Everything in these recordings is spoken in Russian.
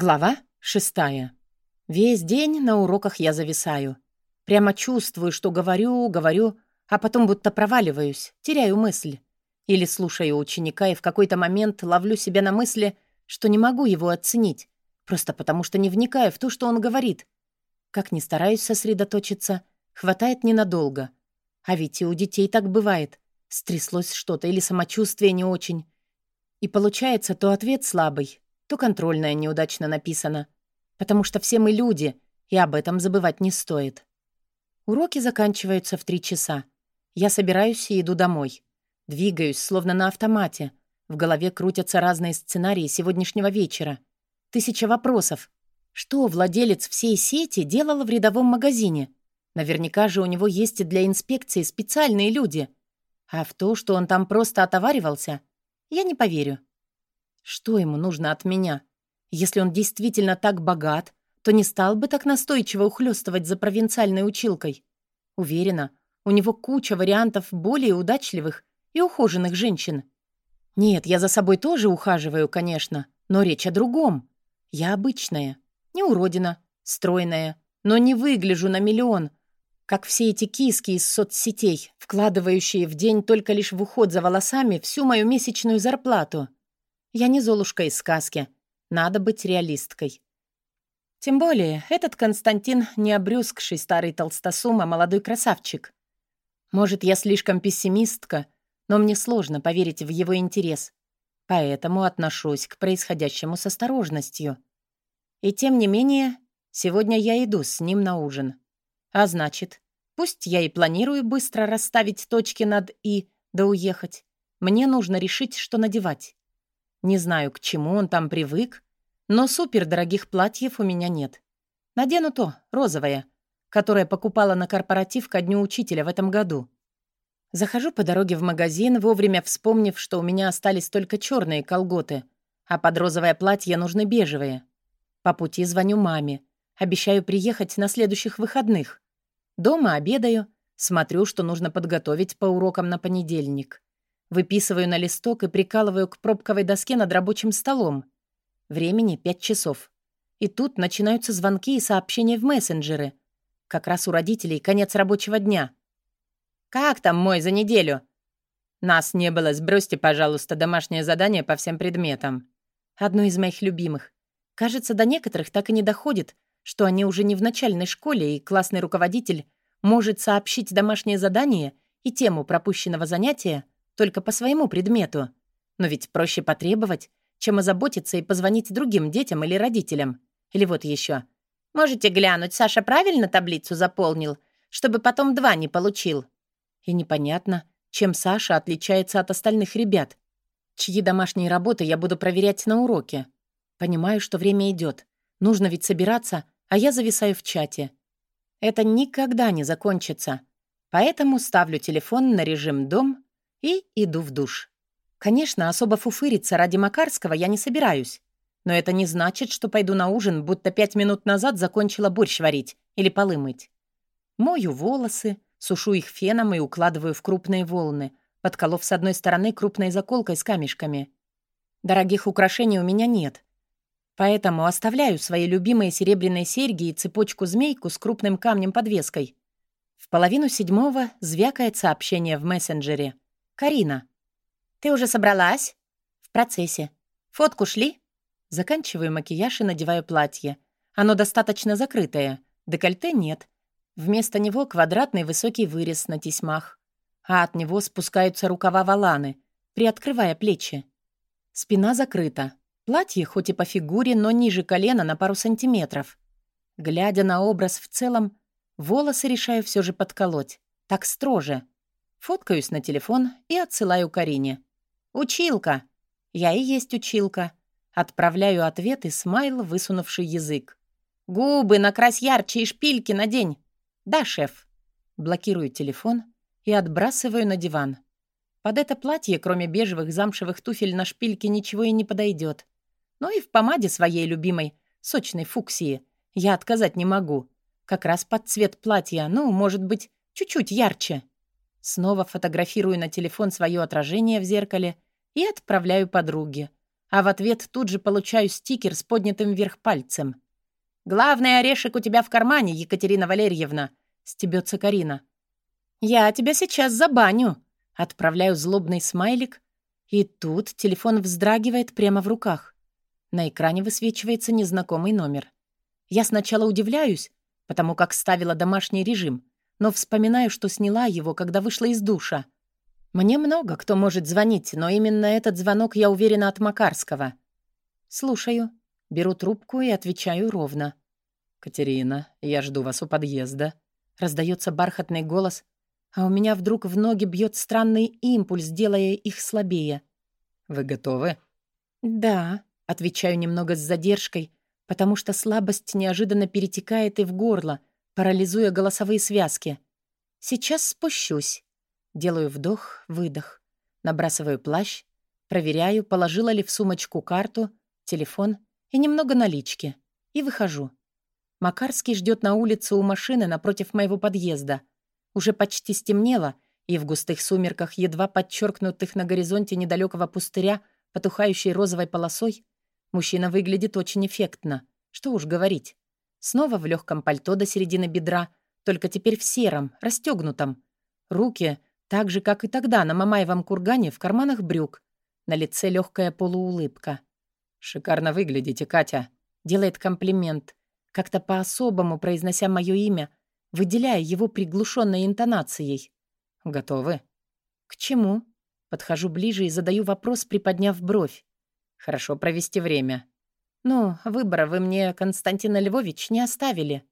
Глава шестая. Весь день на уроках я зависаю. Прямо чувствую, что говорю, говорю, а потом будто проваливаюсь, теряю мысль. Или слушаю ученика и в какой-то момент ловлю себя на мысли, что не могу его оценить, просто потому что не вникаю в то, что он говорит. Как ни стараюсь сосредоточиться, хватает ненадолго. А ведь и у детей так бывает. Стряслось что-то или самочувствие не очень. И получается то ответ слабый, то контрольная неудачно написана. Потому что все мы люди, и об этом забывать не стоит. Уроки заканчиваются в три часа. Я собираюсь и иду домой. Двигаюсь, словно на автомате. В голове крутятся разные сценарии сегодняшнего вечера. Тысяча вопросов. Что владелец всей сети делал в рядовом магазине? Наверняка же у него есть для инспекции специальные люди. А в то, что он там просто отоваривался, я не поверю. Что ему нужно от меня? Если он действительно так богат, то не стал бы так настойчиво ухлёстывать за провинциальной училкой. Уверена, у него куча вариантов более удачливых и ухоженных женщин. Нет, я за собой тоже ухаживаю, конечно, но речь о другом. Я обычная, не уродина, стройная, но не выгляжу на миллион, как все эти киски из соцсетей, вкладывающие в день только лишь в уход за волосами всю мою месячную зарплату. Я не Золушка из сказки. Надо быть реалисткой. Тем более, этот Константин не обрюзгший старый толстосум, а молодой красавчик. Может, я слишком пессимистка, но мне сложно поверить в его интерес. Поэтому отношусь к происходящему с осторожностью. И тем не менее, сегодня я иду с ним на ужин. А значит, пусть я и планирую быстро расставить точки над «и» да уехать, мне нужно решить, что надевать. Не знаю, к чему он там привык, но супердорогих платьев у меня нет. Надену то, розовое, которое покупала на корпоратив ко дню учителя в этом году. Захожу по дороге в магазин, вовремя вспомнив, что у меня остались только черные колготы, а под розовое платье нужны бежевые. По пути звоню маме. Обещаю приехать на следующих выходных. Дома обедаю, смотрю, что нужно подготовить по урокам на понедельник. Выписываю на листок и прикалываю к пробковой доске над рабочим столом. Времени пять часов. И тут начинаются звонки и сообщения в мессенджеры. Как раз у родителей конец рабочего дня. «Как там мой за неделю?» «Нас не было, сбросьте, пожалуйста, домашнее задание по всем предметам». Одно из моих любимых. Кажется, до некоторых так и не доходит, что они уже не в начальной школе, и классный руководитель может сообщить домашнее задание и тему пропущенного занятия только по своему предмету. Но ведь проще потребовать, чем озаботиться и позвонить другим детям или родителям. Или вот еще. «Можете глянуть, Саша правильно таблицу заполнил, чтобы потом два не получил?» И непонятно, чем Саша отличается от остальных ребят, чьи домашние работы я буду проверять на уроке. Понимаю, что время идет. Нужно ведь собираться, а я зависаю в чате. Это никогда не закончится. Поэтому ставлю телефон на режим «Дом» и иду в душ. Конечно, особо фуфыриться ради Макарского я не собираюсь. Но это не значит, что пойду на ужин, будто пять минут назад закончила борщ варить или полы мыть. Мою волосы, сушу их феном и укладываю в крупные волны, подколов с одной стороны крупной заколкой с камешками. Дорогих украшений у меня нет. Поэтому оставляю свои любимые серебряные серьги и цепочку-змейку с крупным камнем-подвеской. В половину седьмого звякает сообщение в мессенджере — «Карина, ты уже собралась?» «В процессе. Фотку шли?» Заканчиваю макияж и надеваю платье. Оно достаточно закрытое. Декольте нет. Вместо него квадратный высокий вырез на тесьмах. А от него спускаются рукава валаны, приоткрывая плечи. Спина закрыта. Платье хоть и по фигуре, но ниже колена на пару сантиметров. Глядя на образ в целом, волосы решаю все же подколоть. Так строже. Фоткаюсь на телефон и отсылаю Карине. «Училка!» «Я и есть училка». Отправляю ответ и смайл, высунувший язык. «Губы накрась ярче и шпильки надень!» «Да, шеф». Блокирую телефон и отбрасываю на диван. Под это платье, кроме бежевых замшевых туфель на шпильке, ничего и не подойдет. Ну и в помаде своей любимой, сочной фуксии, я отказать не могу. Как раз под цвет платья, ну, может быть, чуть-чуть ярче. Снова фотографирую на телефон свое отражение в зеркале и отправляю подруге. а в ответ тут же получаю стикер с поднятым вверх пальцем. «Главный орешек у тебя в кармане, Екатерина Валерьевна», — стебется Карина. «Я тебя сейчас забаню», — отправляю злобный смайлик, и тут телефон вздрагивает прямо в руках. На экране высвечивается незнакомый номер. Я сначала удивляюсь, потому как ставила домашний режим, но вспоминаю, что сняла его, когда вышла из душа. Мне много кто может звонить, но именно этот звонок, я уверена, от Макарского. Слушаю. Беру трубку и отвечаю ровно. «Катерина, я жду вас у подъезда». Раздается бархатный голос, а у меня вдруг в ноги бьет странный импульс, делая их слабее. «Вы готовы?» «Да», — отвечаю немного с задержкой, потому что слабость неожиданно перетекает и в горло, парализуя голосовые связки. «Сейчас спущусь». Делаю вдох, выдох. Набрасываю плащ, проверяю, положила ли в сумочку карту, телефон и немного налички. И выхожу. Макарский ждет на улице у машины напротив моего подъезда. Уже почти стемнело, и в густых сумерках, едва подчеркнутых на горизонте недалекого пустыря, потухающей розовой полосой, мужчина выглядит очень эффектно. Что уж говорить. Снова в легком пальто до середины бедра, только теперь в сером, расстегнутом. Руки, так же, как и тогда на Мамаевом кургане, в карманах брюк. На лице легкая полуулыбка. «Шикарно выглядите, Катя», — делает комплимент, как-то по-особому произнося мое имя, выделяя его приглушенной интонацией. «Готовы?» «К чему?» Подхожу ближе и задаю вопрос, приподняв бровь. «Хорошо провести время». «Ну, выбора вы мне, Константин Львович, не оставили.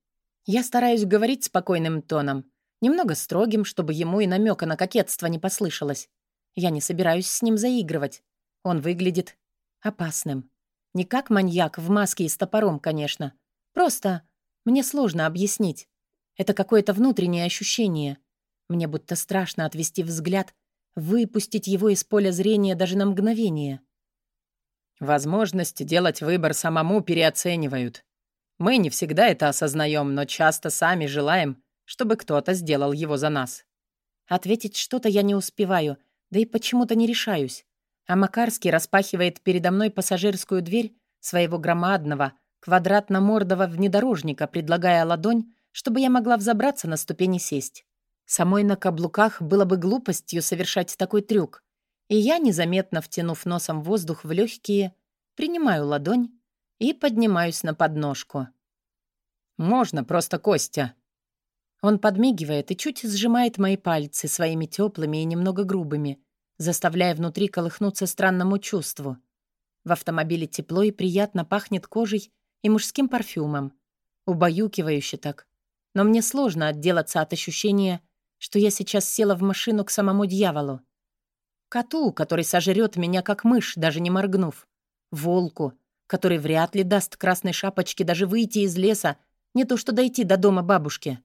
Я стараюсь говорить спокойным тоном, немного строгим, чтобы ему и намека на кокетство не послышалось. Я не собираюсь с ним заигрывать. Он выглядит опасным. Не как маньяк в маске и с топором, конечно. Просто мне сложно объяснить. Это какое-то внутреннее ощущение. Мне будто страшно отвести взгляд, выпустить его из поля зрения даже на мгновение. Возможность делать выбор самому переоценивают. Мы не всегда это осознаем, но часто сами желаем, чтобы кто-то сделал его за нас. Ответить что-то я не успеваю, да и почему-то не решаюсь. А Макарский распахивает передо мной пассажирскую дверь своего громадного, квадратно-мордого внедорожника, предлагая ладонь, чтобы я могла взобраться на ступени сесть. Самой на каблуках было бы глупостью совершать такой трюк. И я, незаметно втянув носом воздух в легкие, принимаю ладонь и поднимаюсь на подножку. «Можно просто Костя». Он подмигивает и чуть сжимает мои пальцы своими теплыми и немного грубыми, заставляя внутри колыхнуться странному чувству. В автомобиле тепло и приятно пахнет кожей и мужским парфюмом. Убаюкивающе так, но мне сложно отделаться от ощущения, что я сейчас села в машину к самому дьяволу. Коту, который сожрет меня как мышь, даже не моргнув. Волку, который вряд ли даст красной шапочке даже выйти из леса, не то что дойти до дома бабушки.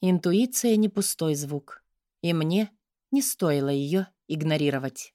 Интуиция — не пустой звук. И мне не стоило ее игнорировать.